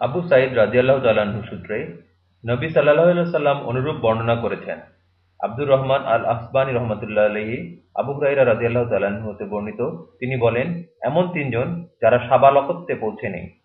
আবু সাইদ রাজিয়াল্লাহ তাল্লাহ্ন সূত্রে নবী সাল্লাহ সাল্লাম অনুরূপ বর্ণনা করেছেন। আব্দুর রহমান আল আসবানী রহমতুল্লাহ আলহি আবু হুরাইরা রাজিয়াল্লাহ তাল্লাহ্ন হতে বর্ণিত। তিনি বলেন, এমন তিনজন যারা সাবালকত্বে পৌঁছে নেই